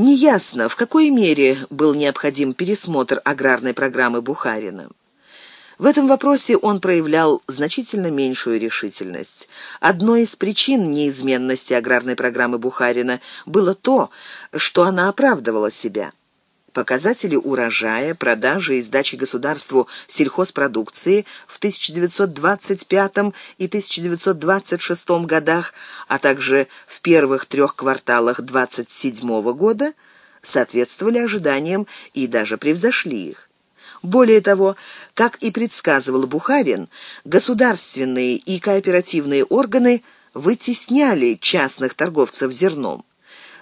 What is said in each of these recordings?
Неясно, в какой мере был необходим пересмотр аграрной программы Бухарина. В этом вопросе он проявлял значительно меньшую решительность. Одной из причин неизменности аграрной программы Бухарина было то, что она оправдывала себя. Показатели урожая, продажи и сдачи государству сельхозпродукции в 1925 и 1926 годах, а также в первых трех кварталах 27 года соответствовали ожиданиям и даже превзошли их. Более того, как и предсказывал Бухарин, государственные и кооперативные органы вытесняли частных торговцев зерном.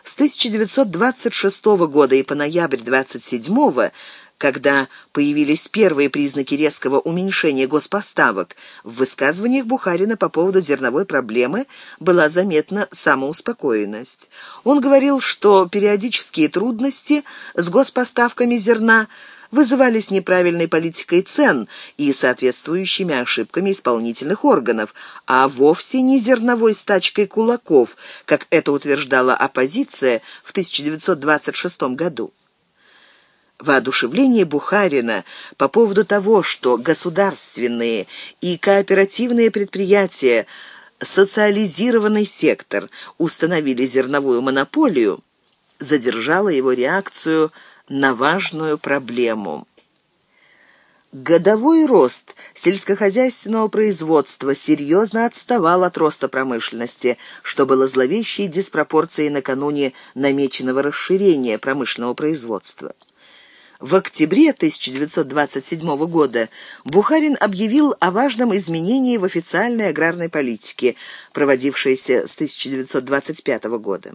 С 1926 года и по ноябрь 27 когда появились первые признаки резкого уменьшения госпоставок, в высказываниях Бухарина по поводу зерновой проблемы была заметна самоуспокоенность. Он говорил, что периодические трудности с госпоставками зерна – вызывались неправильной политикой цен и соответствующими ошибками исполнительных органов, а вовсе не зерновой стачкой кулаков, как это утверждала оппозиция в 1926 году. Воодушевление Бухарина по поводу того, что государственные и кооперативные предприятия, социализированный сектор установили зерновую монополию, задержало его реакцию на важную проблему. Годовой рост сельскохозяйственного производства серьезно отставал от роста промышленности, что было зловещей диспропорцией накануне намеченного расширения промышленного производства. В октябре 1927 года Бухарин объявил о важном изменении в официальной аграрной политике, проводившейся с 1925 года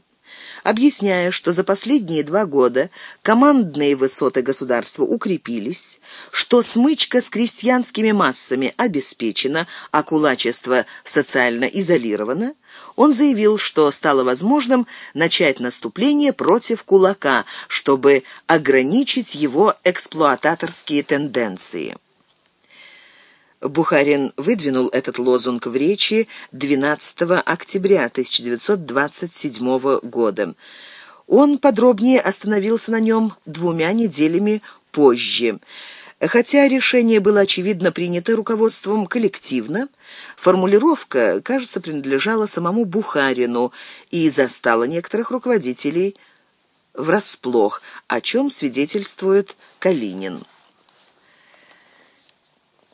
объясняя, что за последние два года командные высоты государства укрепились, что смычка с крестьянскими массами обеспечена, а кулачество социально изолировано, он заявил, что стало возможным начать наступление против кулака, чтобы ограничить его эксплуататорские тенденции. Бухарин выдвинул этот лозунг в речи 12 октября 1927 года. Он подробнее остановился на нем двумя неделями позже. Хотя решение было, очевидно, принято руководством коллективно, формулировка, кажется, принадлежала самому Бухарину и застала некоторых руководителей врасплох, о чем свидетельствует Калинин.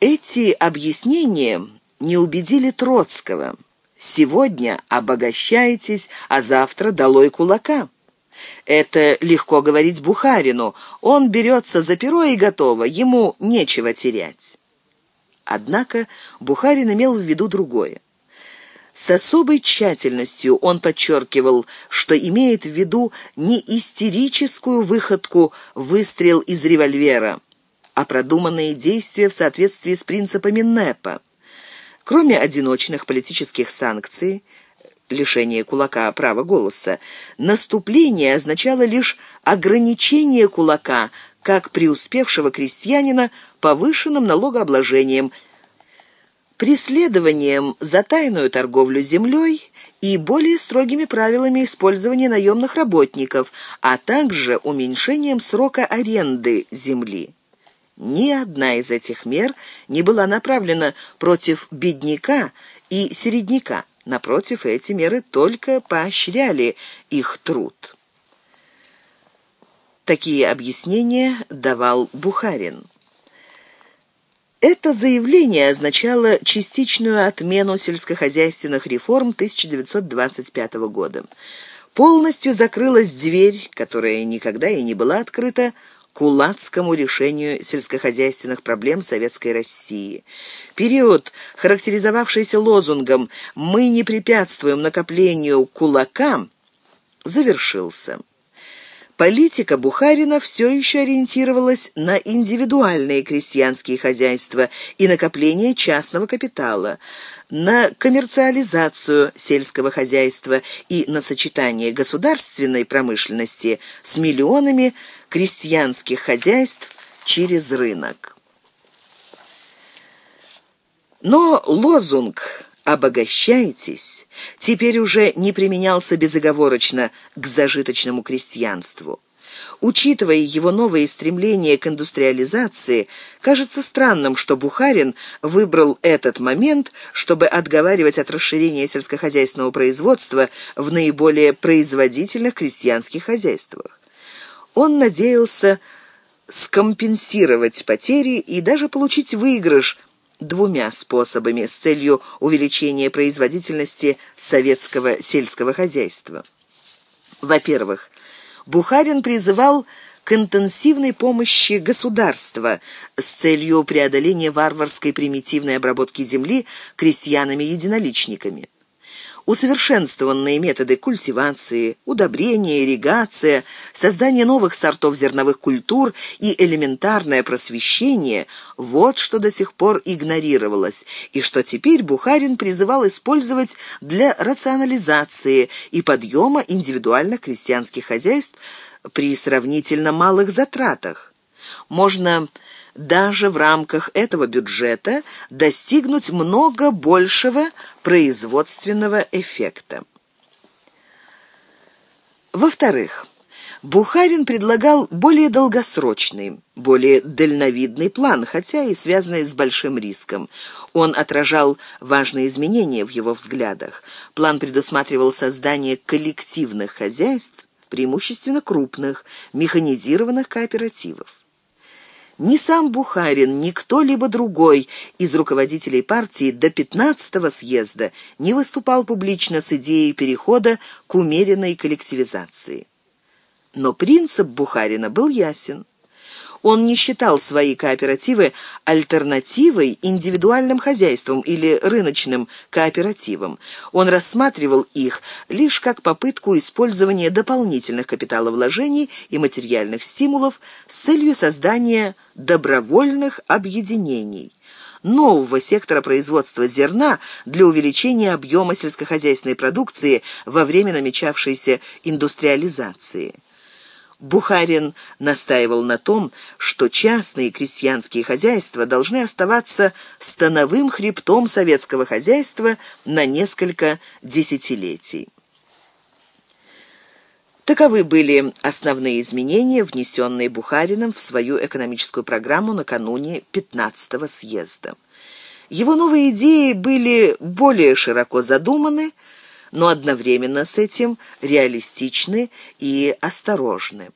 Эти объяснения не убедили Троцкого. Сегодня обогащаетесь, а завтра долой кулака. Это легко говорить Бухарину. Он берется за перо и готово, ему нечего терять. Однако Бухарин имел в виду другое. С особой тщательностью он подчеркивал, что имеет в виду не истерическую выходку «выстрел из револьвера», а продуманные действия в соответствии с принципами НЭПа. Кроме одиночных политических санкций, лишение кулака права голоса, наступление означало лишь ограничение кулака, как преуспевшего крестьянина, повышенным налогообложением, преследованием за тайную торговлю землей и более строгими правилами использования наемных работников, а также уменьшением срока аренды земли. Ни одна из этих мер не была направлена против бедняка и середняка. Напротив, эти меры только поощряли их труд. Такие объяснения давал Бухарин. Это заявление означало частичную отмену сельскохозяйственных реформ 1925 года. Полностью закрылась дверь, которая никогда и не была открыта, кулацкому решению сельскохозяйственных проблем Советской России. Период, характеризовавшийся лозунгом «Мы не препятствуем накоплению кулака», завершился. Политика Бухарина все еще ориентировалась на индивидуальные крестьянские хозяйства и накопление частного капитала, на коммерциализацию сельского хозяйства и на сочетание государственной промышленности с миллионами крестьянских хозяйств через рынок. Но лозунг «обогащайтесь» теперь уже не применялся безоговорочно к зажиточному крестьянству. Учитывая его новые стремления к индустриализации, кажется странным, что Бухарин выбрал этот момент, чтобы отговаривать от расширения сельскохозяйственного производства в наиболее производительных крестьянских хозяйствах. Он надеялся скомпенсировать потери и даже получить выигрыш двумя способами с целью увеличения производительности советского сельского хозяйства. Во-первых, Бухарин призывал к интенсивной помощи государства с целью преодоления варварской примитивной обработки земли крестьянами-единоличниками усовершенствованные методы культивации, удобрения, ирригация, создание новых сортов зерновых культур и элементарное просвещение – вот что до сих пор игнорировалось, и что теперь Бухарин призывал использовать для рационализации и подъема индивидуальных крестьянских хозяйств при сравнительно малых затратах. Можно даже в рамках этого бюджета достигнуть много большего производственного эффекта. Во-вторых, Бухарин предлагал более долгосрочный, более дальновидный план, хотя и связанный с большим риском. Он отражал важные изменения в его взглядах. План предусматривал создание коллективных хозяйств, преимущественно крупных, механизированных кооперативов. Ни сам Бухарин, ни кто-либо другой из руководителей партии до 15-го съезда не выступал публично с идеей перехода к умеренной коллективизации. Но принцип Бухарина был ясен. Он не считал свои кооперативы альтернативой индивидуальным хозяйствам или рыночным кооперативам. Он рассматривал их лишь как попытку использования дополнительных капиталовложений и материальных стимулов с целью создания добровольных объединений нового сектора производства зерна для увеличения объема сельскохозяйственной продукции во время намечавшейся индустриализации. Бухарин настаивал на том, что частные крестьянские хозяйства должны оставаться становым хребтом советского хозяйства на несколько десятилетий. Таковы были основные изменения, внесенные Бухарином в свою экономическую программу накануне 15-го съезда. Его новые идеи были более широко задуманы, но одновременно с этим реалистичны и осторожны.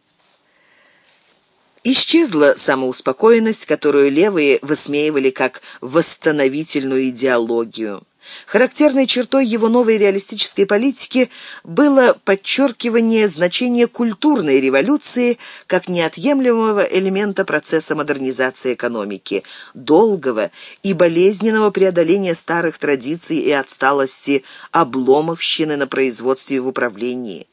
Исчезла самоуспокоенность, которую левые высмеивали как восстановительную идеологию. Характерной чертой его новой реалистической политики было подчеркивание значения культурной революции как неотъемлемого элемента процесса модернизации экономики, долгого и болезненного преодоления старых традиций и отсталости обломовщины на производстве и в управлении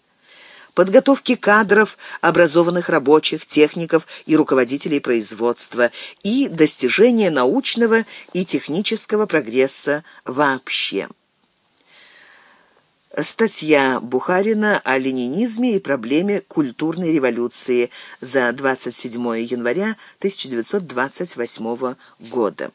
подготовки кадров, образованных рабочих, техников и руководителей производства и достижения научного и технического прогресса вообще. Статья Бухарина о ленинизме и проблеме культурной революции за 27 января 1928 года.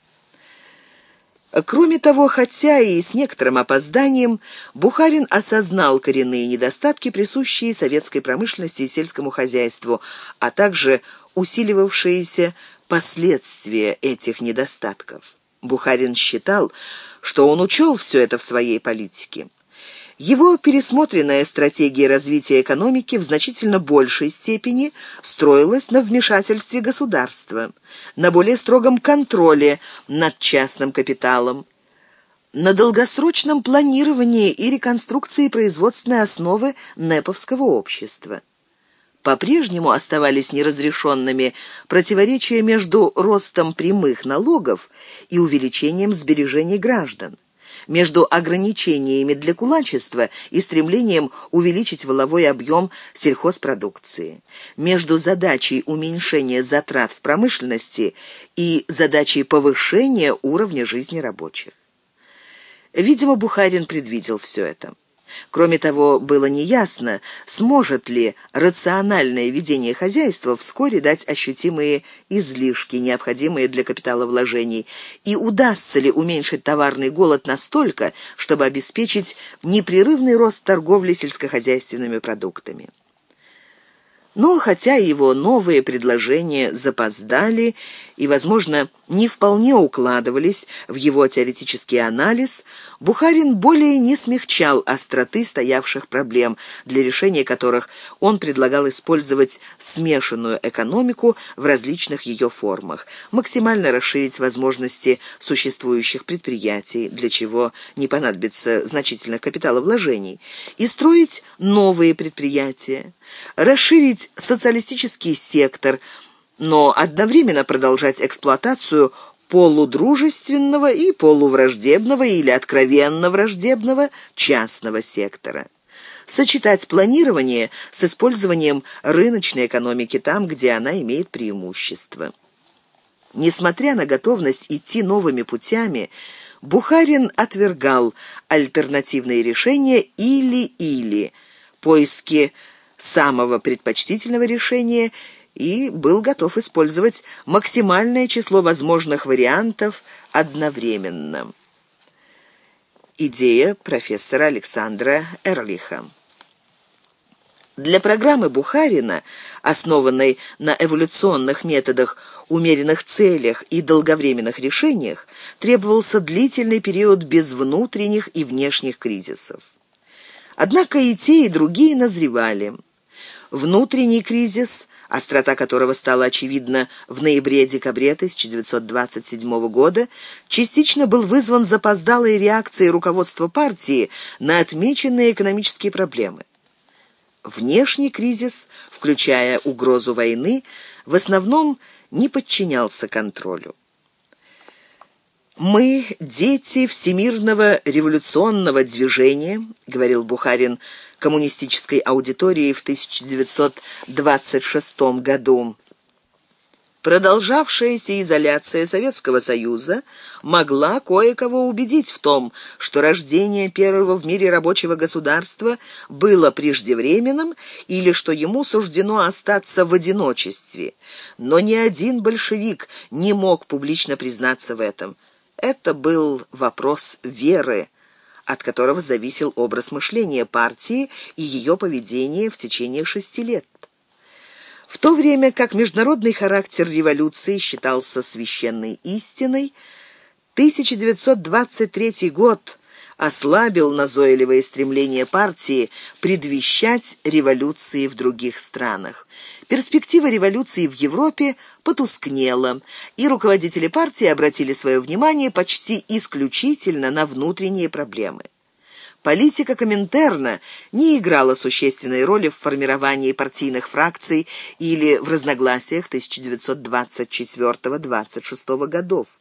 Кроме того, хотя и с некоторым опозданием, Бухарин осознал коренные недостатки, присущие советской промышленности и сельскому хозяйству, а также усиливавшиеся последствия этих недостатков. Бухарин считал, что он учел все это в своей политике. Его пересмотренная стратегия развития экономики в значительно большей степени строилась на вмешательстве государства, на более строгом контроле над частным капиталом, на долгосрочном планировании и реконструкции производственной основы неповского общества. По-прежнему оставались неразрешенными противоречия между ростом прямых налогов и увеличением сбережений граждан между ограничениями для кулачества и стремлением увеличить воловой объем сельхозпродукции, между задачей уменьшения затрат в промышленности и задачей повышения уровня жизни рабочих. Видимо, Бухарин предвидел все это. Кроме того, было неясно, сможет ли рациональное ведение хозяйства вскоре дать ощутимые излишки, необходимые для капиталовложений, и удастся ли уменьшить товарный голод настолько, чтобы обеспечить непрерывный рост торговли сельскохозяйственными продуктами. Но хотя его новые предложения запоздали и, возможно, не вполне укладывались в его теоретический анализ, Бухарин более не смягчал остроты стоявших проблем, для решения которых он предлагал использовать смешанную экономику в различных ее формах, максимально расширить возможности существующих предприятий, для чего не понадобится значительных капиталовложений, и строить новые предприятия, расширить социалистический сектор – но одновременно продолжать эксплуатацию полудружественного и полувраждебного или откровенно враждебного частного сектора. Сочетать планирование с использованием рыночной экономики там, где она имеет преимущество. Несмотря на готовность идти новыми путями, Бухарин отвергал альтернативные решения или-или, поиски самого предпочтительного решения – и был готов использовать максимальное число возможных вариантов одновременно. Идея профессора Александра Эрлиха. Для программы Бухарина, основанной на эволюционных методах, умеренных целях и долговременных решениях, требовался длительный период без внутренних и внешних кризисов. Однако и те, и другие назревали. Внутренний кризис острота которого стала очевидна в ноябре-декабре 1927 года, частично был вызван запоздалой реакцией руководства партии на отмеченные экономические проблемы. Внешний кризис, включая угрозу войны, в основном не подчинялся контролю. «Мы – дети всемирного революционного движения», – говорил Бухарин коммунистической аудитории в 1926 году. Продолжавшаяся изоляция Советского Союза могла кое-кого убедить в том, что рождение первого в мире рабочего государства было преждевременным или что ему суждено остаться в одиночестве. Но ни один большевик не мог публично признаться в этом. Это был вопрос веры, от которого зависел образ мышления партии и ее поведение в течение шести лет. В то время как международный характер революции считался священной истиной, 1923 год ослабил назойливое стремление партии предвещать революции в других странах. Перспектива революции в Европе потускнела, и руководители партии обратили свое внимание почти исключительно на внутренние проблемы. Политика Коминтерна не играла существенной роли в формировании партийных фракций или в разногласиях 1924-26 годов.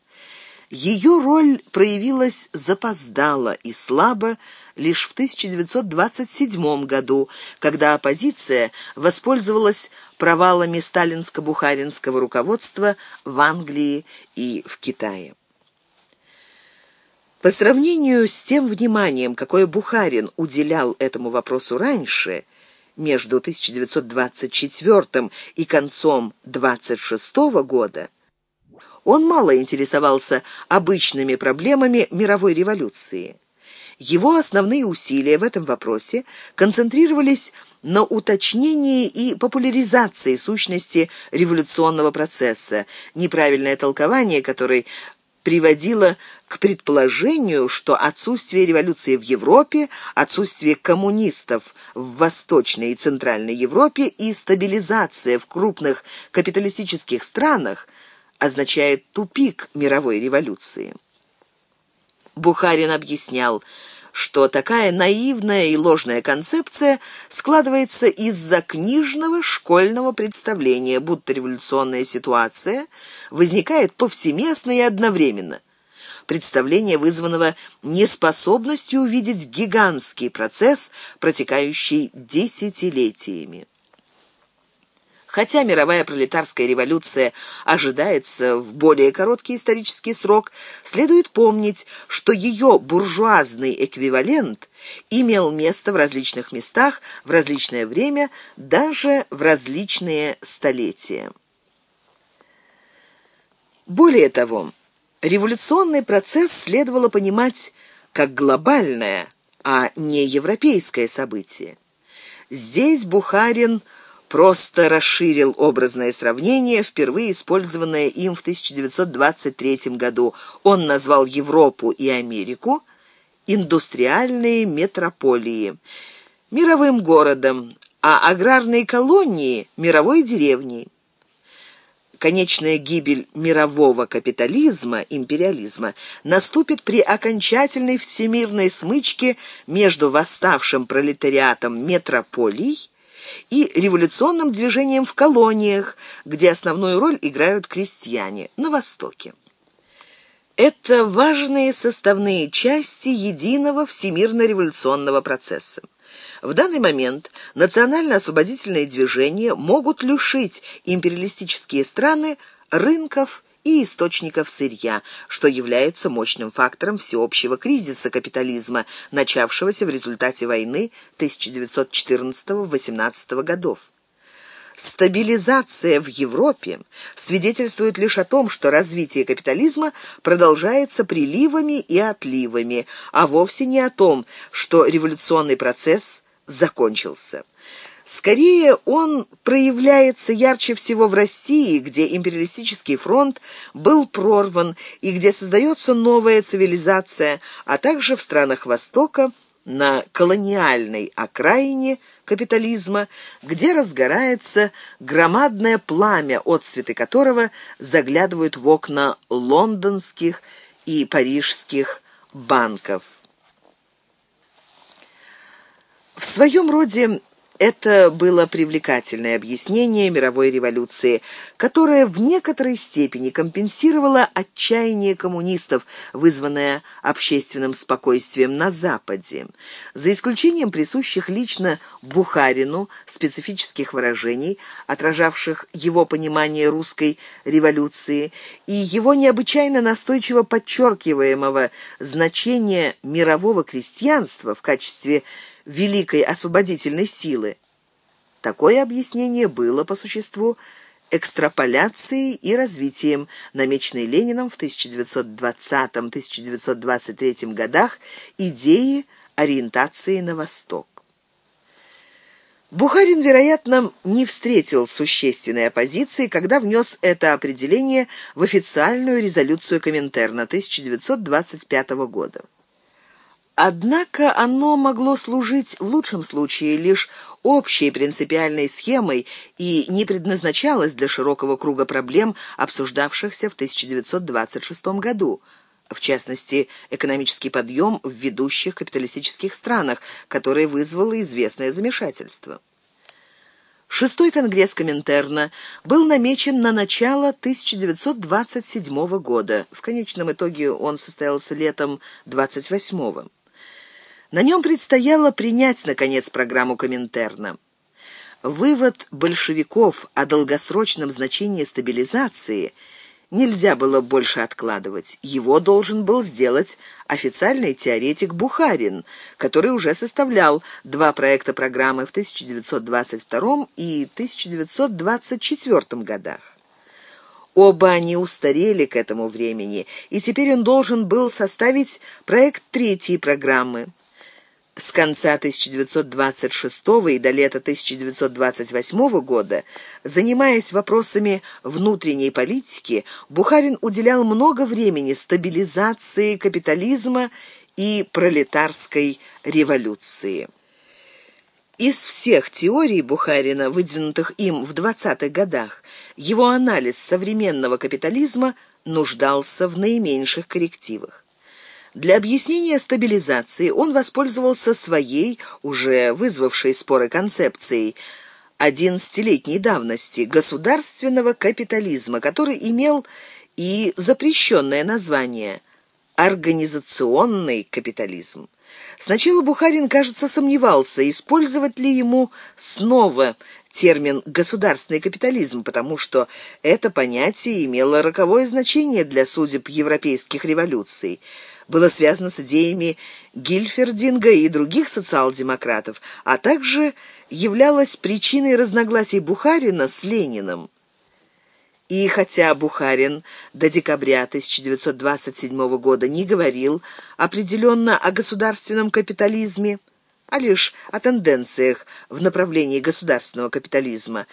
Ее роль проявилась запоздало и слабо лишь в 1927 году, когда оппозиция воспользовалась провалами сталинско-бухаринского руководства в Англии и в Китае. По сравнению с тем вниманием, какое Бухарин уделял этому вопросу раньше, между 1924 и концом 26 года, он мало интересовался обычными проблемами мировой революции. Его основные усилия в этом вопросе концентрировались на уточнении и популяризации сущности революционного процесса, неправильное толкование которой приводило к предположению, что отсутствие революции в Европе, отсутствие коммунистов в Восточной и Центральной Европе и стабилизация в крупных капиталистических странах означает тупик мировой революции. Бухарин объяснял, что такая наивная и ложная концепция складывается из-за книжного школьного представления, будто революционная ситуация возникает повсеместно и одновременно. Представление, вызванного неспособностью увидеть гигантский процесс, протекающий десятилетиями. Хотя мировая пролетарская революция ожидается в более короткий исторический срок, следует помнить, что ее буржуазный эквивалент имел место в различных местах, в различное время, даже в различные столетия. Более того, революционный процесс следовало понимать как глобальное, а не европейское событие. Здесь Бухарин просто расширил образное сравнение, впервые использованное им в 1923 году. Он назвал Европу и Америку индустриальные метрополии, мировым городом, а аграрные колонии – мировой деревней конечная гибель мирового капитализма, империализма, наступит при окончательной всемирной смычке между восставшим пролетариатом метрополий и революционным движением в колониях, где основную роль играют крестьяне на Востоке. Это важные составные части единого всемирно-революционного процесса. В данный момент национально-освободительные движения могут лишить империалистические страны рынков и источников сырья, что является мощным фактором всеобщего кризиса капитализма, начавшегося в результате войны 1914-18 годов. Стабилизация в Европе свидетельствует лишь о том, что развитие капитализма продолжается приливами и отливами, а вовсе не о том, что революционный процесс закончился. Скорее, он проявляется ярче всего в России, где империалистический фронт был прорван и где создается новая цивилизация, а также в странах Востока на колониальной окраине – капитализма, где разгорается громадное пламя, отцветы которого заглядывают в окна лондонских и парижских банков. В своем роде это было привлекательное объяснение мировой революции, которое в некоторой степени компенсировало отчаяние коммунистов, вызванное общественным спокойствием на Западе. За исключением присущих лично Бухарину специфических выражений, отражавших его понимание русской революции, и его необычайно настойчиво подчеркиваемого значения мирового крестьянства в качестве великой освободительной силы. Такое объяснение было, по существу, экстраполяцией и развитием, намеченной Лениным в 1920-1923 годах идеи ориентации на восток. Бухарин, вероятно, не встретил существенной оппозиции, когда внес это определение в официальную резолюцию Коминтерна 1925 года. Однако оно могло служить в лучшем случае лишь общей принципиальной схемой и не предназначалось для широкого круга проблем, обсуждавшихся в 1926 году, в частности, экономический подъем в ведущих капиталистических странах, который вызвало известное замешательство. Шестой конгресс Коминтерна был намечен на начало 1927 года. В конечном итоге он состоялся летом 28 -го. На нем предстояло принять, наконец, программу Коминтерна. Вывод большевиков о долгосрочном значении стабилизации нельзя было больше откладывать. Его должен был сделать официальный теоретик Бухарин, который уже составлял два проекта программы в 1922 и 1924 годах. Оба они устарели к этому времени, и теперь он должен был составить проект третьей программы – с конца 1926 и до лета 1928 года, занимаясь вопросами внутренней политики, Бухарин уделял много времени стабилизации капитализма и пролетарской революции. Из всех теорий Бухарина, выдвинутых им в 20-х годах, его анализ современного капитализма нуждался в наименьших коррективах. Для объяснения стабилизации он воспользовался своей, уже вызвавшей споры концепцией, одиннадцатилетней давности государственного капитализма, который имел и запрещенное название – организационный капитализм. Сначала Бухарин, кажется, сомневался, использовать ли ему снова термин «государственный капитализм», потому что это понятие имело роковое значение для судеб европейских революций было связано с идеями Гильфердинга и других социал-демократов, а также являлось причиной разногласий Бухарина с Лениным. И хотя Бухарин до декабря 1927 года не говорил определенно о государственном капитализме, а лишь о тенденциях в направлении государственного капитализма,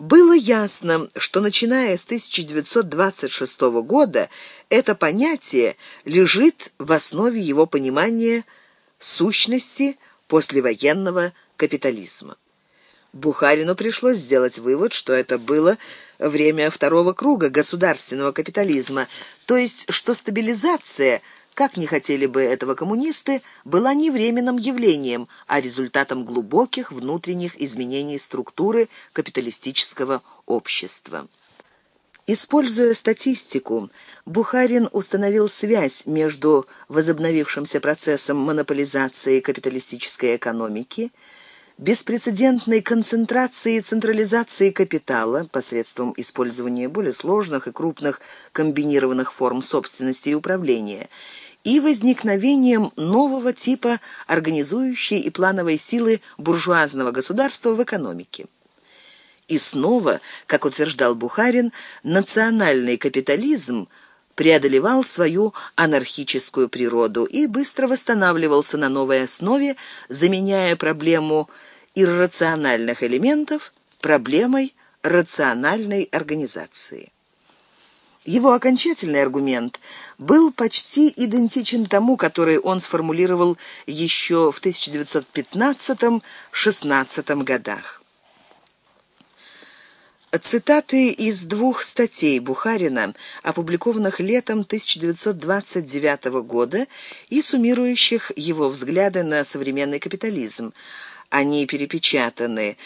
было ясно, что начиная с 1926 года это понятие лежит в основе его понимания сущности послевоенного капитализма. Бухарину пришлось сделать вывод, что это было время второго круга государственного капитализма, то есть что стабилизация – как не хотели бы этого коммунисты, была не временным явлением, а результатом глубоких внутренних изменений структуры капиталистического общества. Используя статистику, Бухарин установил связь между возобновившимся процессом монополизации капиталистической экономики – беспрецедентной концентрации и централизации капитала посредством использования более сложных и крупных комбинированных форм собственности и управления и возникновением нового типа организующей и плановой силы буржуазного государства в экономике. И снова, как утверждал Бухарин, национальный капитализм преодолевал свою анархическую природу и быстро восстанавливался на новой основе, заменяя проблему иррациональных элементов проблемой рациональной организации. Его окончательный аргумент был почти идентичен тому, который он сформулировал еще в 1915-16 годах. Цитаты из двух статей Бухарина, опубликованных летом 1929 года и суммирующих его взгляды на современный капитализм – они перепечатаны.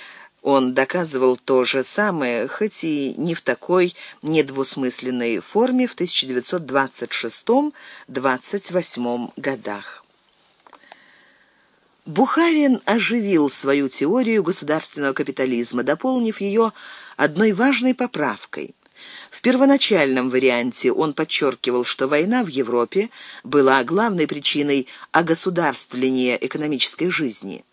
Он доказывал то же самое, хоть и не в такой недвусмысленной форме в 1926-28 годах. Бухарин оживил свою теорию государственного капитализма, дополнив ее одной важной поправкой. В первоначальном варианте он подчеркивал, что война в Европе была главной причиной огосударствления экономической жизни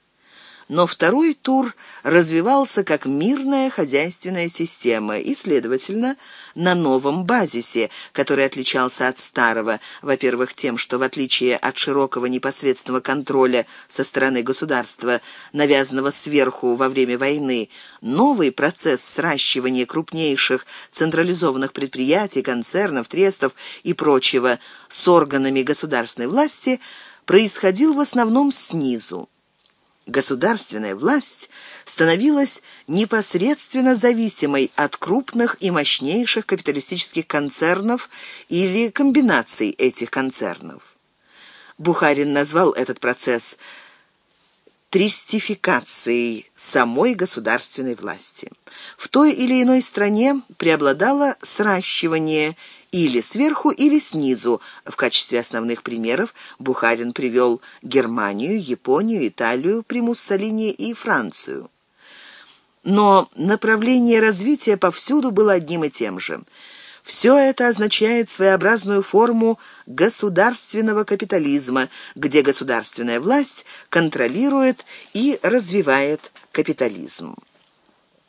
но второй тур развивался как мирная хозяйственная система и, следовательно, на новом базисе, который отличался от старого, во-первых, тем, что в отличие от широкого непосредственного контроля со стороны государства, навязанного сверху во время войны, новый процесс сращивания крупнейших централизованных предприятий, концернов, трестов и прочего с органами государственной власти происходил в основном снизу государственная власть становилась непосредственно зависимой от крупных и мощнейших капиталистических концернов или комбинаций этих концернов. Бухарин назвал этот процесс тристификацией самой государственной власти. В той или иной стране преобладало сращивание или сверху, или снизу. В качестве основных примеров Бухарин привел Германию, Японию, Италию при Муссолини и Францию. Но направление развития повсюду было одним и тем же. Все это означает своеобразную форму государственного капитализма, где государственная власть контролирует и развивает капитализм.